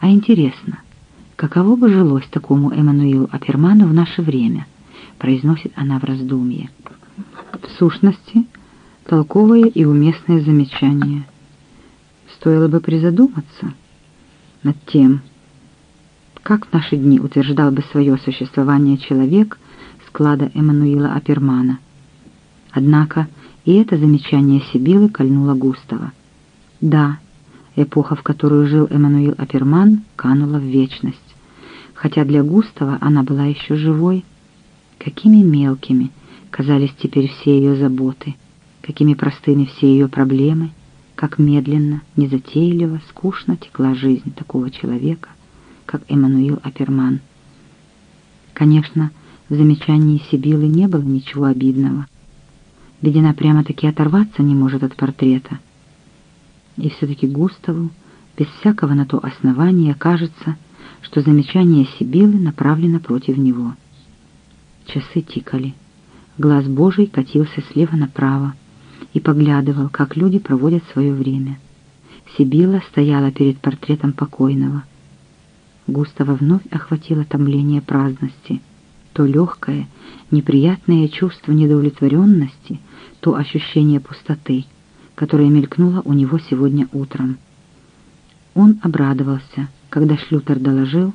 А интересно, каково бы жилось такому Эммануилу Аперману в наше время, произносит она в раздумье. В сущности, толковое и уместное замечание. Стоило бы призадуматься над тем, как в наши дни утверждал бы свое существование человек склада Эммануила Апермана. Однако и это замечание Сибилы кольнуло Густава. Да, эпоха, в которую жил Эммануил Аперман, канула в вечность. Хотя для Густава она была еще живой. Какими мелкими казались теперь все ее заботы, какими простыми все ее проблемы, как медленно, незатейливо, скучно текла жизнь такого человека, как Эммануил Аперман. Конечно, в замечании Сибилы не было ничего обидного, ведь она прямо-таки оторваться не может от портрета. И все-таки Густаву, без всякого на то основания, кажется, что замечание Сибилы направлено против него. Часы тикали. Глаз Божий катился слева направо и поглядывал, как люди проводят свое время. Сибила стояла перед портретом покойного. Густава вновь охватило томление праздности, то легкое, неприятное чувство недовлетворенности, то ощущение пустоты, которое мелькнуло у него сегодня утром. Он обрадовался, когда Шлютер доложил,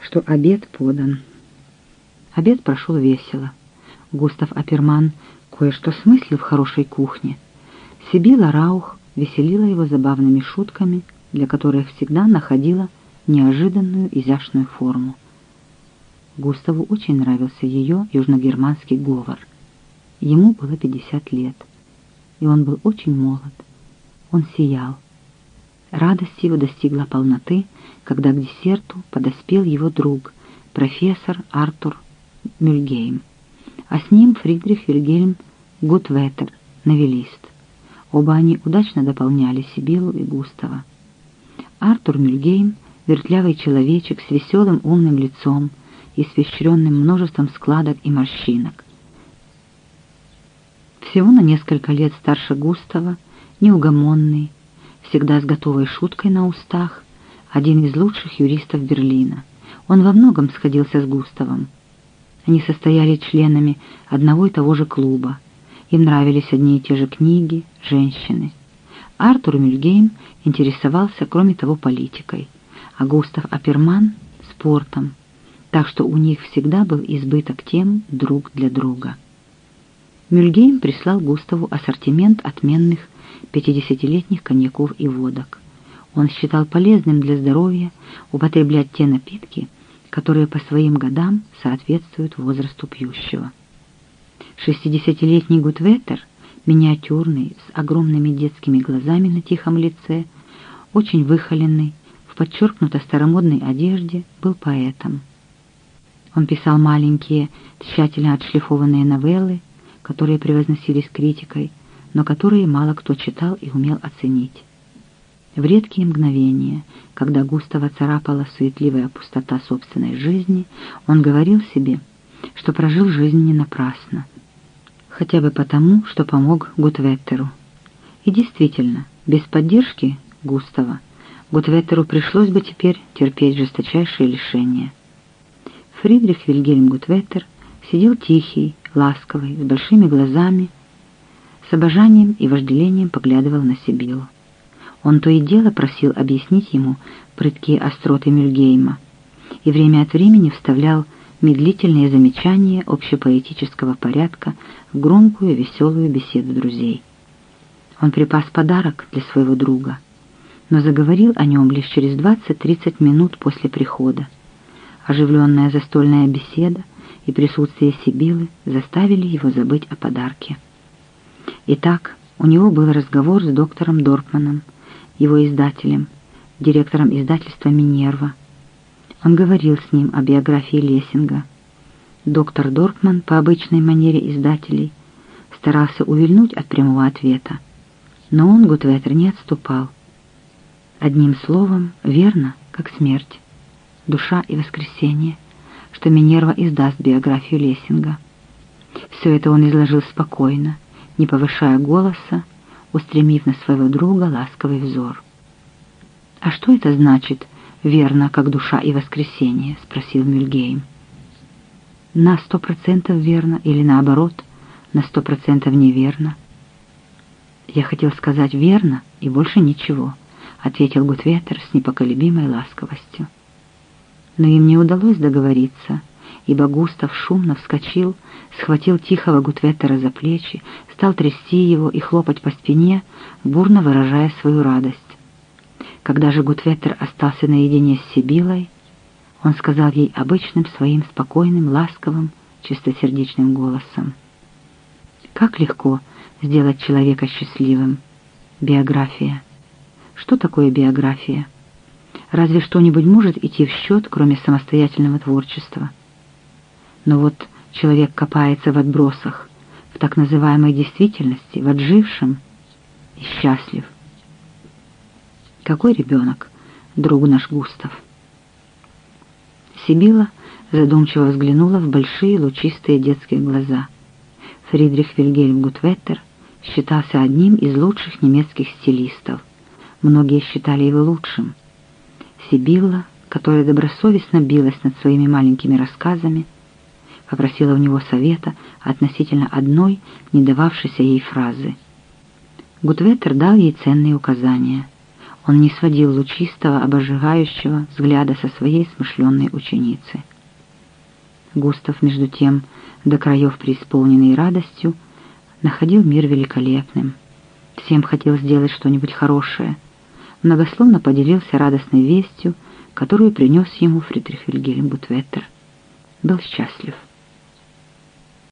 что обед подан. Обед прошел весело. Густав Аперман кое-что смыслил в хорошей кухне. Сибила Раух веселила его забавными шутками, для которых всегда находила неожиданную изящную форму. Густаву очень нравился ее южногерманский говор. Ему было 50 лет, и он был очень молод. Он сиял. Радость его достигла полноты, когда к десерту подоспел его друг, профессор Артур Мюльгейм, а с ним Фридрих Вильгельм Гутветер, новелист. Оба они удачно дополняли Сибилу и Густава. Артур Мюльгейм вертлявый человечек с веселым умным лицом, испещренным множеством складок и морщинок. Всего на несколько лет старше Густава, неугомонный, всегда с готовой шуткой на устах, один из лучших юристов Берлина. Он во многом сходился с Густавом. Они состояли членами одного и того же клуба. Им нравились одни и те же книги, женщины. Артур Мюльгейм интересовался, кроме того, политикой – а Густав Аперман — спортом, так что у них всегда был избыток тем друг для друга. Мюльгейм прислал Густаву ассортимент отменных 50-летних коньяков и водок. Он считал полезным для здоровья употреблять те напитки, которые по своим годам соответствуют возрасту пьющего. Шестидесятилетний Гутветер, миниатюрный, с огромными детскими глазами на тихом лице, очень выхоленный, в подчеркнуто старомодной одежде, был поэтом. Он писал маленькие, тщательно отшлифованные новеллы, которые превозносились критикой, но которые мало кто читал и умел оценить. В редкие мгновения, когда густо царапала суетливая пустота собственной жизни, он говорил себе, что прожил жизнь не напрасно, хотя бы потому, что помог Гутветтеру. И действительно, без поддержки Густава Гутветтеру пришлось бы теперь терпеть жесточайшие лишения. Фридрих Вильгельм Гутветтер сидел тихий, ласковый, с большими глазами, с обожанием и вожделением поглядывал на Сибилу. Он то и дело просил объяснить ему прыткие остроты Мюльгейма и время от времени вставлял медлительные замечания общепоэтического порядка в громкую веселую беседу друзей. Он припас подарок для своего друга — но заговорил о нем лишь через 20-30 минут после прихода. Оживленная застольная беседа и присутствие Сибилы заставили его забыть о подарке. Итак, у него был разговор с доктором Дорпманом, его издателем, директором издательства «Минерва». Он говорил с ним о биографии Лессинга. Доктор Дорпман по обычной манере издателей старался увильнуть от прямого ответа, но он, Гутветер, не отступал. Одним словом, верно, как смерть, душа и воскресение, что Минерва издаст биографию Лессинга. Все это он изложил спокойно, не повышая голоса, устремив на своего друга ласковый взор. «А что это значит?» верно, как душа и воскресение?» — спросил Мюльгейм. «На сто процентов верно или наоборот, на сто процентов неверно?» «Я хотел сказать верно и больше ничего», — ответил Гутветер с непоколебимой ласковостью. Но им не удалось договориться, ибо Густав шумно вскочил, схватил тихого Гутветтера за плечи, стал трясти его и хлопать по спине, бурно выражая свою радость. Когда же Гутветтер остался наедине с Сибилой, он сказал ей обычным своим спокойным, ласковым, чистосердечным голосом. «Как легко!» сделать человека счастливым. Биография. Что такое биография? Разве что-нибудь может идти в счет, кроме самостоятельного творчества? Но вот человек копается в отбросах, в так называемой действительности, в отжившем и счастлив. Какой ребенок, друг наш Густав? Сибила задумчиво взглянула в большие лучистые детские глаза. Фридрих Вильгельм Гутветтер — считался одним из лучших немецких стилистов. Многие считали его лучшим. Сибилла, которая добросовестно билась над своими маленькими рассказами, попросила у него совета относительно одной не дававшейся ей фразы. Гутветтер дал ей ценные указания. Он не сводил лучистого, обожигающего взгляда со своей смышленной ученицы. Густав, между тем, до краев преисполненный радостью, находил мир великолепным. Всем хотел сделать что-нибудь хорошее. Многословно поделился радостной вестью, которую принес ему Фридрих Вильгельм Бутветтер. Был счастлив.